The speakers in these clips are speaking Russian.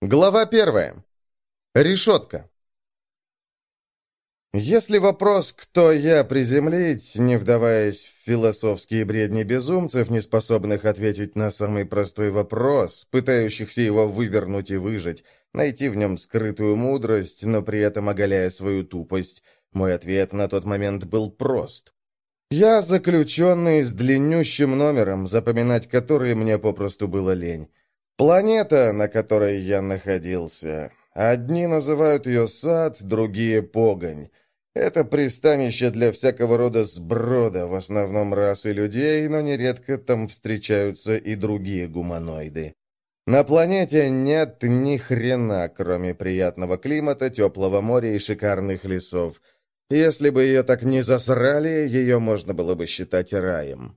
Глава первая. Решетка. Если вопрос «кто я?» приземлить, не вдаваясь в философские бредни безумцев, не способных ответить на самый простой вопрос, пытающихся его вывернуть и выжить, найти в нем скрытую мудрость, но при этом оголяя свою тупость, мой ответ на тот момент был прост. Я заключенный с длиннющим номером, запоминать который мне попросту было лень. Планета, на которой я находился. Одни называют ее сад, другие — погонь. Это пристанище для всякого рода сброда, в основном расы людей, но нередко там встречаются и другие гуманоиды. На планете нет ни хрена, кроме приятного климата, теплого моря и шикарных лесов. Если бы ее так не засрали, ее можно было бы считать раем.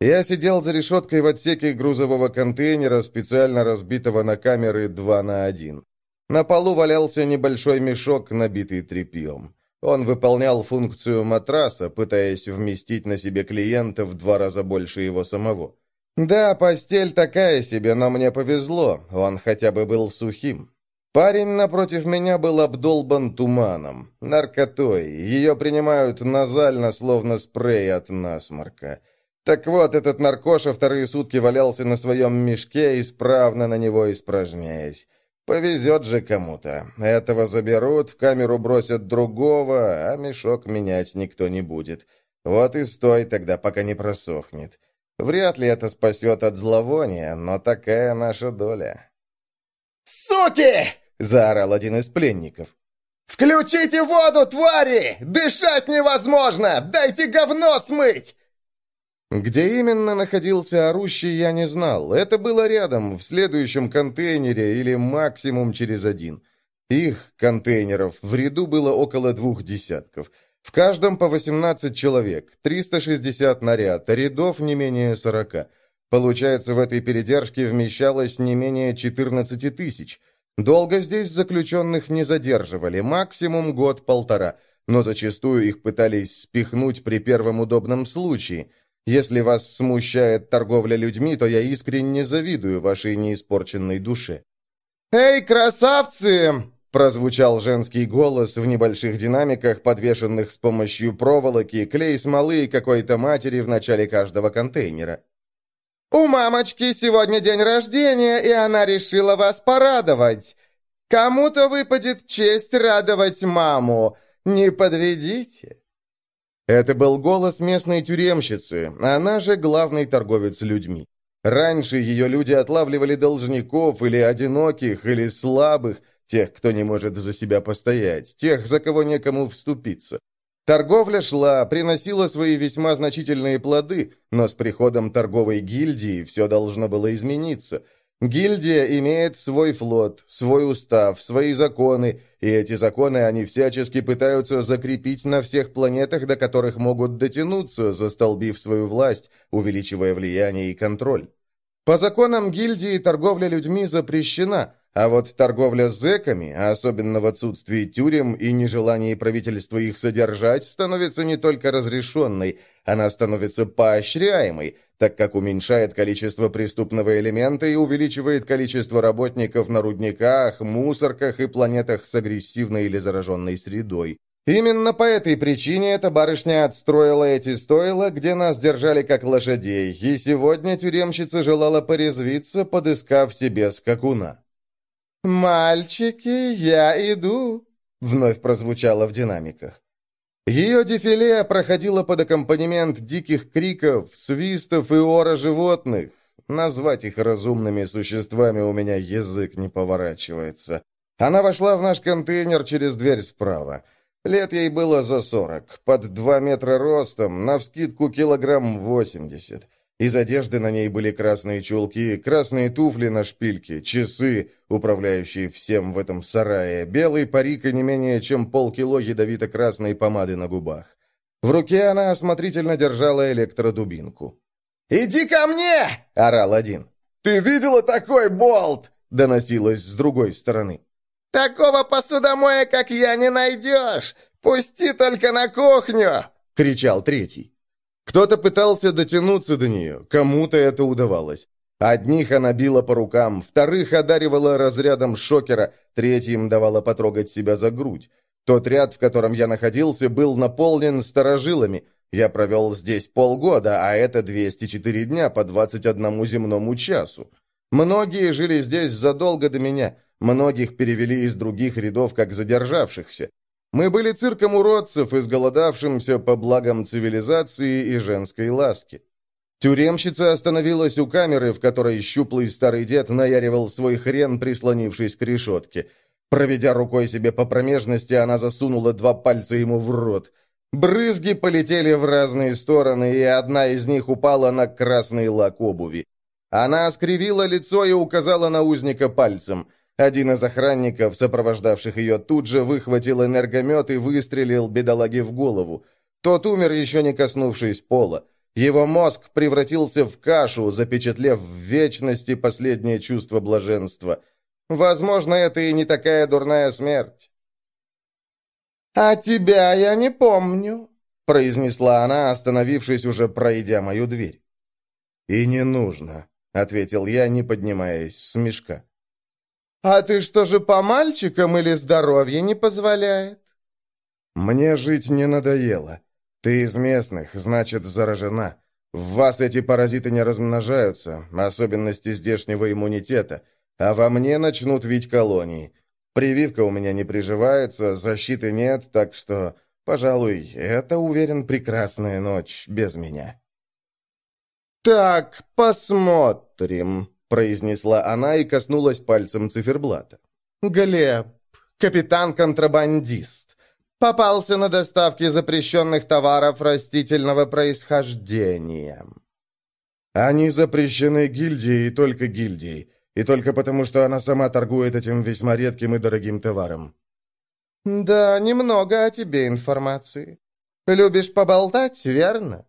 Я сидел за решеткой в отсеке грузового контейнера, специально разбитого на камеры 2 на 1. На полу валялся небольшой мешок, набитый тряпьем. Он выполнял функцию матраса, пытаясь вместить на себе клиента в два раза больше его самого. Да, постель такая себе, но мне повезло, он хотя бы был сухим. Парень напротив меня был обдолбан туманом, наркотой. Ее принимают назально, словно спрей от насморка. Так вот, этот наркоша вторые сутки валялся на своем мешке, исправно на него испражняясь. Повезет же кому-то. Этого заберут, в камеру бросят другого, а мешок менять никто не будет. Вот и стой тогда, пока не просохнет. Вряд ли это спасет от зловония, но такая наша доля. «Суки!» — заорал один из пленников. «Включите воду, твари! Дышать невозможно! Дайте говно смыть! Где именно находился орущий, я не знал. Это было рядом, в следующем контейнере или максимум через один. Их, контейнеров, в ряду было около двух десятков. В каждом по 18 человек, 360 наряд, рядов не менее 40. Получается, в этой передержке вмещалось не менее 14 тысяч. Долго здесь заключенных не задерживали, максимум год-полтора, но зачастую их пытались спихнуть при первом удобном случае – если вас смущает торговля людьми, то я искренне завидую вашей неиспорченной душе». «Эй, красавцы!» — прозвучал женский голос в небольших динамиках, подвешенных с помощью проволоки, клей смолы и какой-то матери в начале каждого контейнера. «У мамочки сегодня день рождения, и она решила вас порадовать. Кому-то выпадет честь радовать маму. Не подведите». Это был голос местной тюремщицы, она же главный торговец людьми. Раньше ее люди отлавливали должников или одиноких, или слабых, тех, кто не может за себя постоять, тех, за кого некому вступиться. Торговля шла, приносила свои весьма значительные плоды, но с приходом торговой гильдии все должно было измениться – Гильдия имеет свой флот, свой устав, свои законы, и эти законы они всячески пытаются закрепить на всех планетах, до которых могут дотянуться, застолбив свою власть, увеличивая влияние и контроль. По законам гильдии торговля людьми запрещена, а вот торговля с зэками, а особенно в отсутствии тюрем и нежелании правительства их содержать, становится не только разрешенной, она становится поощряемой, так как уменьшает количество преступного элемента и увеличивает количество работников на рудниках, мусорках и планетах с агрессивной или зараженной средой. Именно по этой причине эта барышня отстроила эти стойла, где нас держали как лошадей, и сегодня тюремщица желала порезвиться, подыскав себе скакуна. «Мальчики, я иду», — вновь прозвучало в динамиках. Ее дефиле проходило под аккомпанемент диких криков, свистов и ора животных. Назвать их разумными существами у меня язык не поворачивается. Она вошла в наш контейнер через дверь справа. Лет ей было за сорок, под два метра ростом, навскидку килограмм восемьдесят. Из одежды на ней были красные чулки, красные туфли на шпильке, часы, управляющие всем в этом сарае, белый парик и не менее чем полкило ядовито-красной помады на губах. В руке она осмотрительно держала электродубинку. «Иди ко мне!» — орал один. «Ты видела такой болт?» — доносилось с другой стороны. «Такого посудомоя, как я, не найдешь! Пусти только на кухню!» — кричал третий. Кто-то пытался дотянуться до нее, кому-то это удавалось. Одних она била по рукам, вторых одаривала разрядом шокера, третьим давала потрогать себя за грудь. Тот ряд, в котором я находился, был наполнен старожилами. Я провел здесь полгода, а это 204 дня по 21 земному часу. Многие жили здесь задолго до меня, многих перевели из других рядов как задержавшихся. Мы были цирком уродцев, изголодавшимся по благам цивилизации и женской ласки. Тюремщица остановилась у камеры, в которой щуплый старый дед наяривал свой хрен, прислонившись к решетке. Проведя рукой себе по промежности, она засунула два пальца ему в рот. Брызги полетели в разные стороны, и одна из них упала на красный лак обуви. Она скривила лицо и указала на узника пальцем. Один из охранников, сопровождавших ее, тут же выхватил энергомет и выстрелил бедолаге в голову. Тот умер, еще не коснувшись пола. Его мозг превратился в кашу, запечатлев в вечности последнее чувство блаженства. Возможно, это и не такая дурная смерть. «А тебя я не помню», — произнесла она, остановившись, уже пройдя мою дверь. «И не нужно», — ответил я, не поднимаясь с мешка. «А ты что же по мальчикам или здоровье не позволяет?» «Мне жить не надоело. «Ты из местных, значит, заражена. В вас эти паразиты не размножаются, особенности здешнего иммунитета, а во мне начнут вить колонии. Прививка у меня не приживается, защиты нет, так что, пожалуй, это, уверен, прекрасная ночь без меня». «Так, посмотрим», — произнесла она и коснулась пальцем циферблата. «Глеб, капитан-контрабандист. Попался на доставке запрещенных товаров растительного происхождения. Они запрещены гильдией и только гильдией. И только потому, что она сама торгует этим весьма редким и дорогим товаром. Да, немного о тебе информации. Любишь поболтать, верно?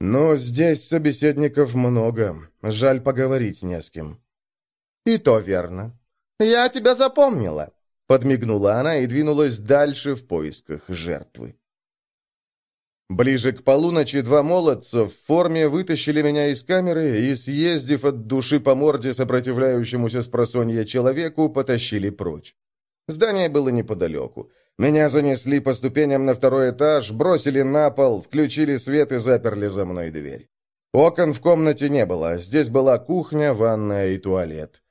Но здесь собеседников много. Жаль поговорить не с кем. И то верно. Я тебя запомнила. Подмигнула она и двинулась дальше в поисках жертвы. Ближе к полуночи два молодца в форме вытащили меня из камеры и, съездив от души по морде сопротивляющемуся спросонья человеку, потащили прочь. Здание было неподалеку. Меня занесли по ступеням на второй этаж, бросили на пол, включили свет и заперли за мной дверь. Окон в комнате не было, здесь была кухня, ванная и туалет.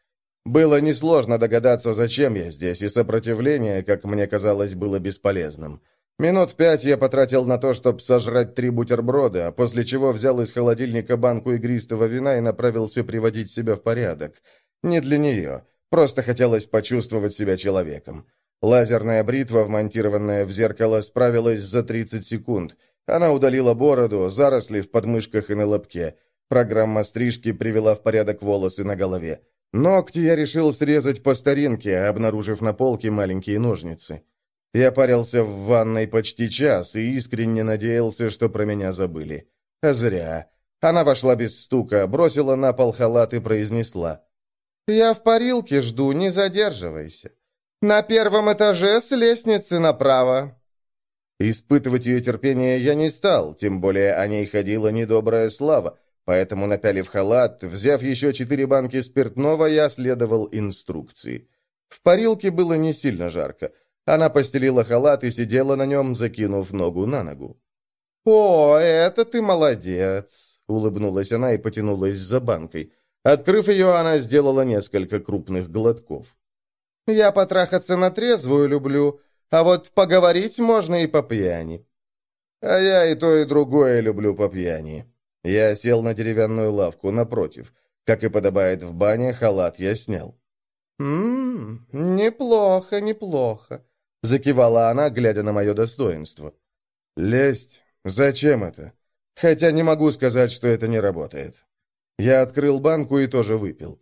Было несложно догадаться, зачем я здесь, и сопротивление, как мне казалось, было бесполезным. Минут пять я потратил на то, чтобы сожрать три бутерброда, после чего взял из холодильника банку игристого вина и направился приводить себя в порядок. Не для нее, просто хотелось почувствовать себя человеком. Лазерная бритва, вмонтированная в зеркало, справилась за 30 секунд. Она удалила бороду, заросли в подмышках и на лобке. Программа стрижки привела в порядок волосы на голове. Ногти я решил срезать по старинке, обнаружив на полке маленькие ножницы. Я парился в ванной почти час и искренне надеялся, что про меня забыли. А зря. Она вошла без стука, бросила на пол халат и произнесла. «Я в парилке жду, не задерживайся. На первом этаже с лестницы направо». Испытывать ее терпение я не стал, тем более о ней ходила недобрая слава, Поэтому, напялив халат, взяв еще четыре банки спиртного, я следовал инструкции. В парилке было не сильно жарко. Она постелила халат и сидела на нем, закинув ногу на ногу. «О, это ты молодец!» — улыбнулась она и потянулась за банкой. Открыв ее, она сделала несколько крупных глотков. «Я потрахаться на трезвую люблю, а вот поговорить можно и по пьяни». «А я и то, и другое люблю по пьяни», я сел на деревянную лавку напротив. Как и подобает в бане, халат я снял. «Ммм, неплохо, неплохо», — закивала она, глядя на мое достоинство. «Лесть? Зачем это? Хотя не могу сказать, что это не работает». Я открыл банку и тоже выпил.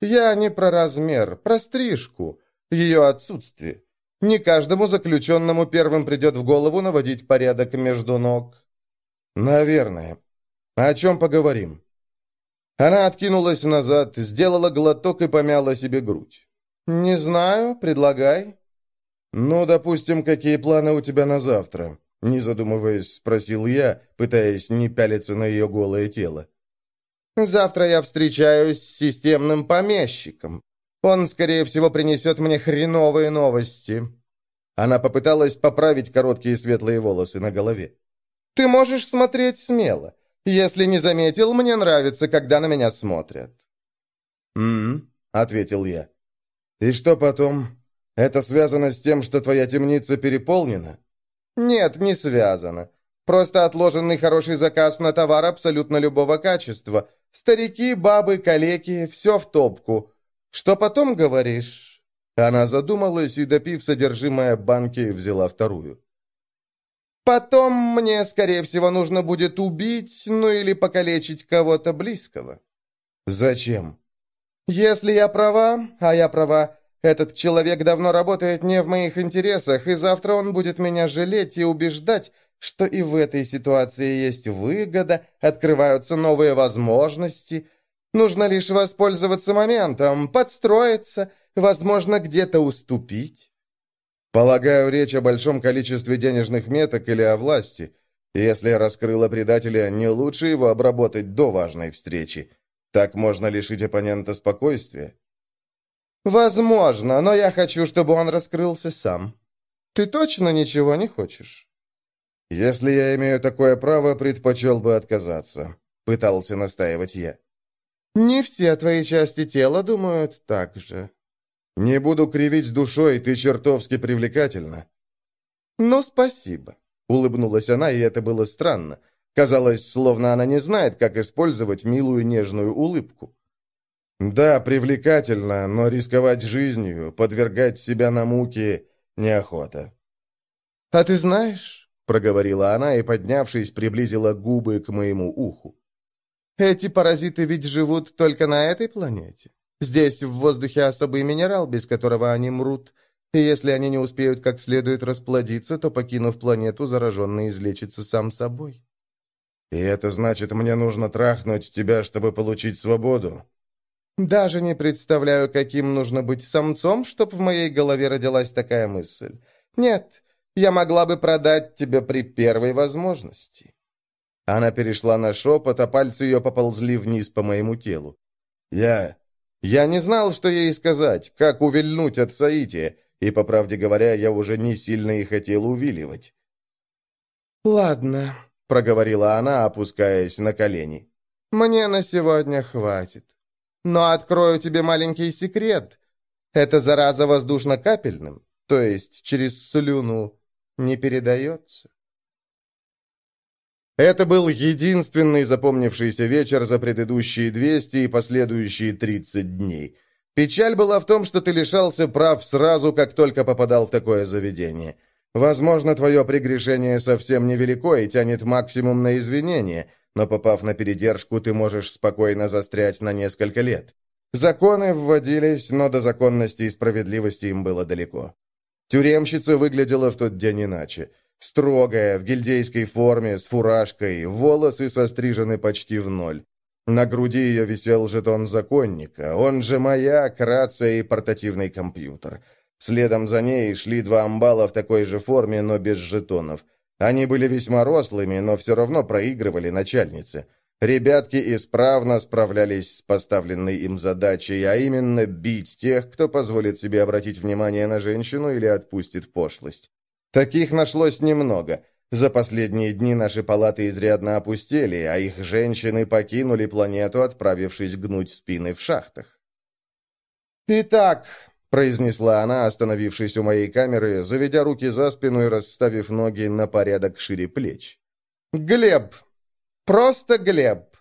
«Я не про размер, про стрижку, ее отсутствие. Не каждому заключенному первым придет в голову наводить порядок между ног». «Наверное. «О чем поговорим?» Она откинулась назад, сделала глоток и помяла себе грудь. «Не знаю, предлагай». «Ну, допустим, какие планы у тебя на завтра?» Не задумываясь, спросил я, пытаясь не пялиться на ее голое тело. Завтра я встречаюсь с системным помещиком. Он, скорее всего, принесет мне хреновые новости». Она попыталась поправить короткие светлые волосы на голове. «Ты можешь смотреть смело. Если не заметил, мне нравится, когда на меня смотрят». «М-м», ответил я. «И что потом? Это связано с тем, что твоя темница переполнена?» «Нет, не связано. Просто отложенный хороший заказ на товар абсолютно любого качества. Старики, бабы, калеки — все в топку. Что потом говоришь?» Она задумалась и, допив содержимое банки, взяла вторую. «Потом мне, скорее всего, нужно будет убить, ну или покалечить кого-то близкого». «Зачем?» «Если я права, а я права, этот человек давно работает не в моих интересах, и завтра он будет меня жалеть и убеждать, что и в этой ситуации есть выгода, открываются новые возможности. Нужно лишь воспользоваться моментом, подстроиться, возможно, где-то уступить. Полагаю, речь о большом количестве денежных меток или о власти. Если раскрыла предателя, не лучше его обработать до важной встречи. Так можно лишить оппонента спокойствия. «Возможно, но я хочу, чтобы он раскрылся сам. Ты точно ничего не хочешь?» «Если я имею такое право, предпочел бы отказаться», — пытался настаивать я. «Не все твои части тела думают так же». «Не буду кривить душой, ты чертовски привлекательна». «Ну, спасибо», — улыбнулась она, и это было странно. Казалось, словно она не знает, как использовать милую нежную улыбку. «Да, привлекательно, но рисковать жизнью, подвергать себя на муки неохота». «А ты знаешь...» — проговорила она и, поднявшись, приблизила губы к моему уху. «Эти паразиты ведь живут только на этой планете. Здесь в воздухе особый минерал, без которого они мрут, и если они не успеют как следует расплодиться, то, покинув планету, зараженный излечится сам собой». «И это значит, мне нужно трахнуть тебя, чтобы получить свободу?» Даже не представляю, каким нужно быть самцом, чтоб в моей голове родилась такая мысль. Нет, я могла бы продать тебя при первой возможности». Она перешла на шепот, а пальцы ее поползли вниз по моему телу. «Я... я не знал, что ей сказать, как увильнуть от Саити, и, по правде говоря, я уже не сильно и хотел увиливать». «Ладно», — проговорила она, опускаясь на колени. «Мне на сегодня хватит». Но открою тебе маленький секрет. Эта зараза воздушно-капельным, то есть через слюну, не передается. Это был единственный запомнившийся вечер за предыдущие 200 и последующие 30 дней. Печаль была в том, что ты лишался прав сразу, как только попадал в такое заведение. Возможно, твое прегрешение совсем невелико и тянет максимум на извинения, но попав на передержку, ты можешь спокойно застрять на несколько лет. Законы вводились, но до законности и справедливости им было далеко. Тюремщица выглядела в тот день иначе. Строгая, в гильдейской форме, с фуражкой, волосы сострижены почти в ноль. На груди ее висел жетон законника, он же маяк, рация и портативный компьютер. Следом за ней шли два амбала в такой же форме, но без жетонов. Они были весьма рослыми, но все равно проигрывали начальнице. Ребятки исправно справлялись с поставленной им задачей, а именно бить тех, кто позволит себе обратить внимание на женщину или отпустит пошлость. Таких нашлось немного. За последние дни наши палаты изрядно опустели, а их женщины покинули планету, отправившись гнуть спины в шахтах. «Итак, произнесла она, остановившись у моей камеры, заведя руки за спину и расставив ноги на порядок шире плеч. «Глеб! Просто Глеб!»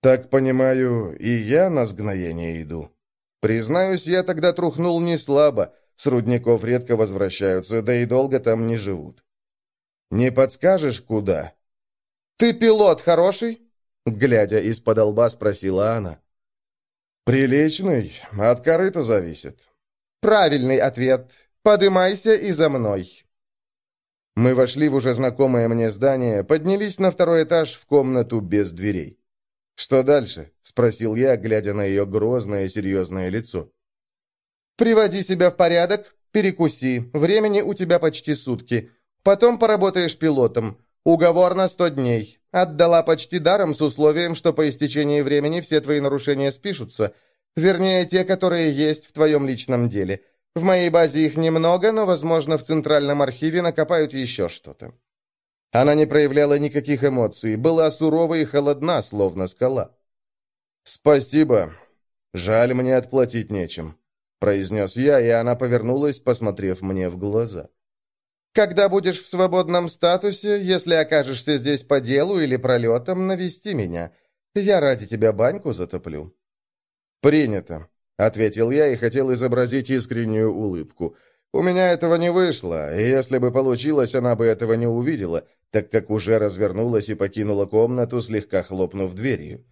«Так понимаю, и я на сгноение иду. Признаюсь, я тогда трухнул не слабо, с рудников редко возвращаются, да и долго там не живут. Не подскажешь, куда?» «Ты пилот хороший?» Глядя из-под лба, спросила она. «Приличный. От корыта зависит». «Правильный ответ. Подымайся и за мной». Мы вошли в уже знакомое мне здание, поднялись на второй этаж в комнату без дверей. «Что дальше?» — спросил я, глядя на ее грозное серьезное лицо. «Приводи себя в порядок, перекуси. Времени у тебя почти сутки. Потом поработаешь пилотом. Уговор на сто дней. Отдала почти даром с условием, что по истечении времени все твои нарушения спишутся. Вернее, те, которые есть в твоем личном деле. В моей базе их немного, но, возможно, в Центральном архиве накопают еще что-то». Она не проявляла никаких эмоций, была сурова и холодна, словно скала. «Спасибо. Жаль, мне отплатить нечем», — произнес я, и она повернулась, посмотрев мне в глаза. Когда будешь в свободном статусе, если окажешься здесь по делу или пролетом, навести меня. Я ради тебя баньку затоплю». «Принято», — ответил я и хотел изобразить искреннюю улыбку. «У меня этого не вышло, и если бы получилось, она бы этого не увидела, так как уже развернулась и покинула комнату, слегка хлопнув дверью.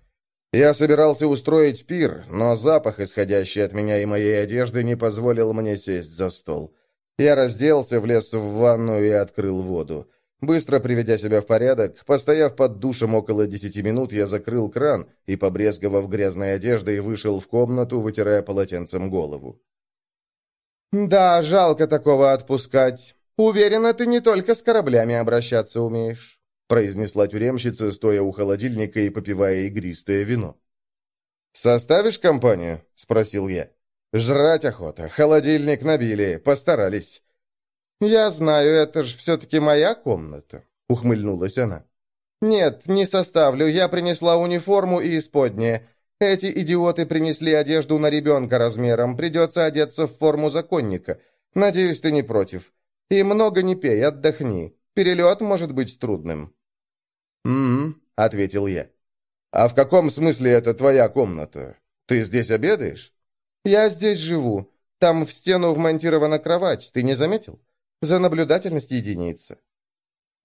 Я собирался устроить пир, но запах, исходящий от меня и моей одежды, не позволил мне сесть за стол. Я разделся, влез в ванну и открыл воду. Быстро приведя себя в порядок, постояв под душем около десяти минут, я закрыл кран и, побрезговав грязной одеждой, вышел в комнату, вытирая полотенцем голову. «Да, жалко такого отпускать. Уверена, ты не только с кораблями обращаться умеешь», произнесла тюремщица, стоя у холодильника и попивая игристое вино. «Составишь компанию?» — спросил я. Жрать охота. Холодильник набили. Постарались. «Я знаю, это ж все-таки моя комната», — ухмыльнулась она. «Нет, не составлю. Я принесла униформу и исподнее. Эти идиоты принесли одежду на ребенка размером. Придется одеться в форму законника. Надеюсь, ты не против. И много не пей, отдохни. Перелет может быть трудным». «Угу», — ответил я. «А в каком смысле это твоя комната? Ты здесь обедаешь?» «Я здесь живу. Там в стену вмонтирована кровать. Ты не заметил? За наблюдательность единица».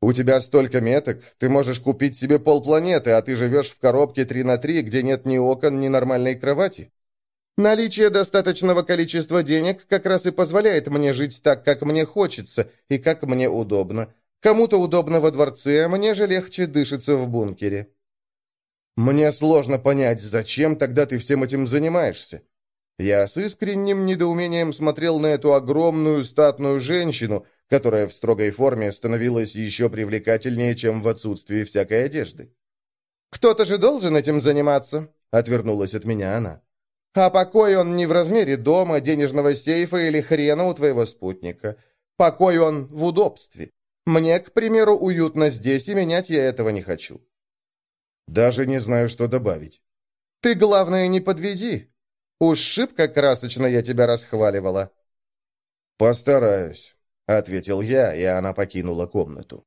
«У тебя столько меток. Ты можешь купить себе полпланеты, а ты живешь в коробке 3 на 3, где нет ни окон, ни нормальной кровати». Наличие достаточного количества денег как раз и позволяет мне жить так, как мне хочется и как мне удобно. Кому-то удобно во дворце, мне же легче дышится в бункере». «Мне сложно понять, зачем тогда ты всем этим занимаешься? Я с искренним недоумением смотрел на эту огромную статную женщину, которая в строгой форме становилась еще привлекательнее, чем в отсутствии всякой одежды. «Кто-то же должен этим заниматься», — отвернулась от меня она. «А покой он не в размере дома, денежного сейфа или хрена у твоего спутника. Покой он в удобстве. Мне, к примеру, уютно здесь, и менять я этого не хочу». «Даже не знаю, что добавить». «Ты, главное, не подведи», Уж шибко красочно я тебя расхваливала». «Постараюсь», — ответил я, и она покинула комнату.